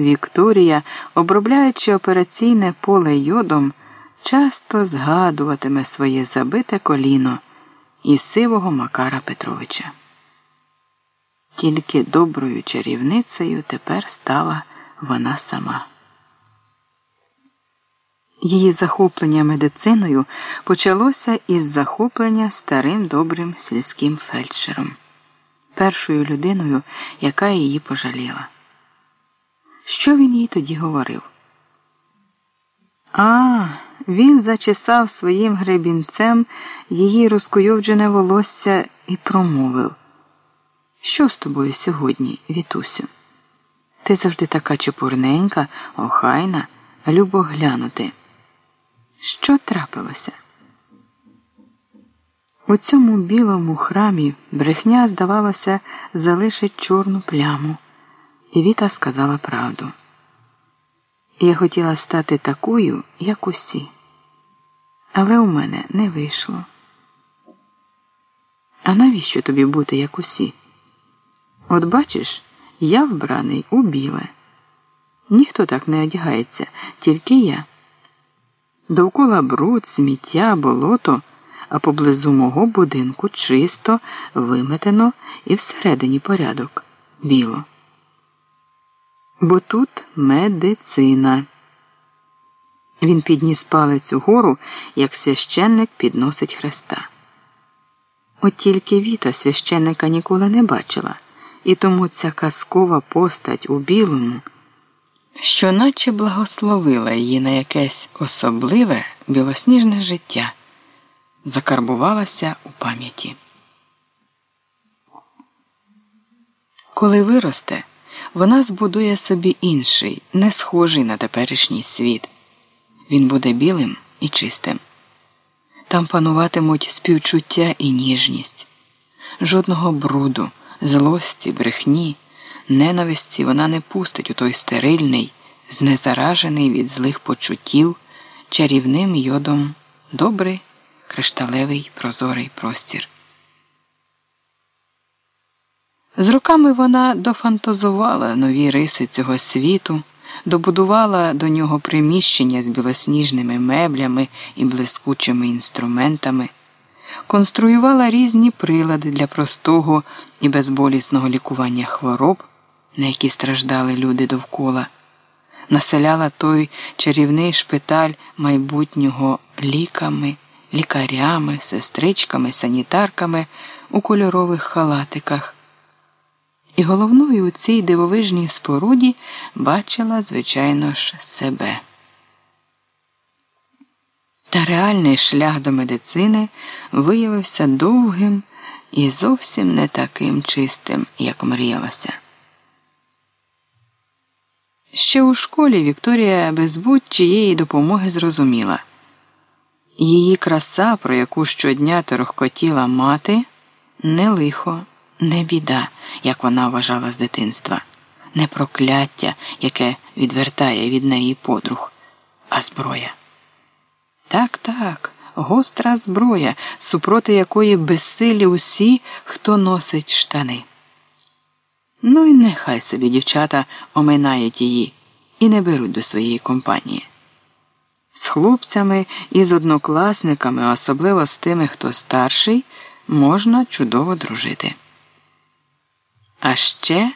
Вікторія, обробляючи операційне поле йодом, часто згадуватиме своє забите коліно і сивого Макара Петровича. Тільки доброю чарівницею тепер стала вона сама. Її захоплення медициною почалося із захоплення старим добрим сільським фельдшером, першою людиною, яка її пожаліла. Що він їй тоді говорив? А, він зачесав своїм гребінцем її розкуйовджене волосся і промовив. Що з тобою сьогодні, Вітусю? Ти завжди така чепурненька, охайна, любо глянути. Що трапилося? У цьому білому храмі брехня, здавалося, залишить чорну пляму, і Віта сказала правду. Я хотіла стати такою, як усі, але у мене не вийшло. А навіщо тобі бути, як усі? От бачиш, я вбраний у біле. Ніхто так не одягається, тільки я. Довкола бруд, сміття, болото, а поблизу мого будинку чисто, виметено і всередині порядок біло. Бо тут медицина. Він підніс палець угору, як священник підносить хреста. От тільки Віта священника ніколи не бачила, і тому ця казкова постать у білому що наче благословила її на якесь особливе білосніжне життя, закарбувалася у пам'яті. Коли виросте, вона збудує собі інший, не схожий на теперішній світ. Він буде білим і чистим. Там пануватимуть співчуття і ніжність, жодного бруду, злості, брехні ненависті вона не пустить у той стерильний, знезаражений від злих почуттів, чарівним йодом добрий, кришталевий прозорий простір. З роками вона дофантазувала нові риси цього світу, добудувала до нього приміщення з білосніжними меблями і блискучими інструментами, конструювала різні прилади для простого і безболісного лікування хвороб на які страждали люди довкола, населяла той чарівний шпиталь майбутнього ліками, лікарями, сестричками, санітарками у кольорових халатиках. І головною у цій дивовижній споруді бачила, звичайно ж, себе. Та реальний шлях до медицини виявився довгим і зовсім не таким чистим, як мріялося. Ще у школі Вікторія без будь-чиєї допомоги зрозуміла її краса, про яку щодня торохкотіла мати, не лихо, не біда, як вона вважала з дитинства, не прокляття, яке відвертає від неї подруг, а зброя. Так, так, гостра зброя, супроти якої безсилі усі, хто носить штани. Ну і нехай собі дівчата оминають її і не беруть до своєї компанії. З хлопцями і з однокласниками, особливо з тими, хто старший, можна чудово дружити. А ще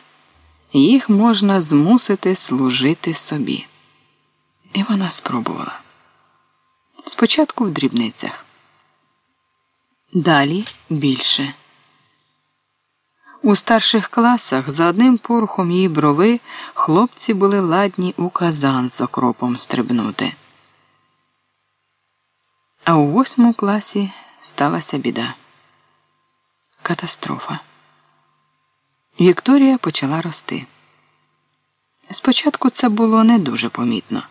їх можна змусити служити собі. І вона спробувала. Спочатку в дрібницях. Далі більше. У старших класах за одним порухом її брови хлопці були ладні у казан з окропом стрибнути. А у восьмому класі сталася біда. Катастрофа. Вікторія почала рости. Спочатку це було не дуже помітно.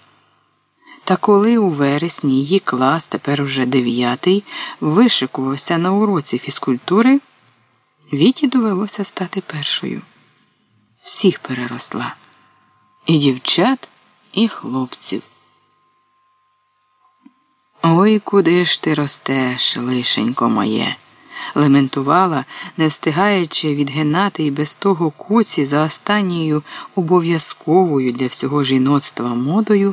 Та коли у вересні її клас, тепер уже дев'ятий, вишикувався на уроці фізкультури. Віті довелося стати першою. Всіх переросла і дівчат, і хлопців. Ой, куди ж ти ростеш, лишенько моє, лементувала, не встигаючи відгинати і без того куці за останньою обов'язковою для всього жіноцтва модою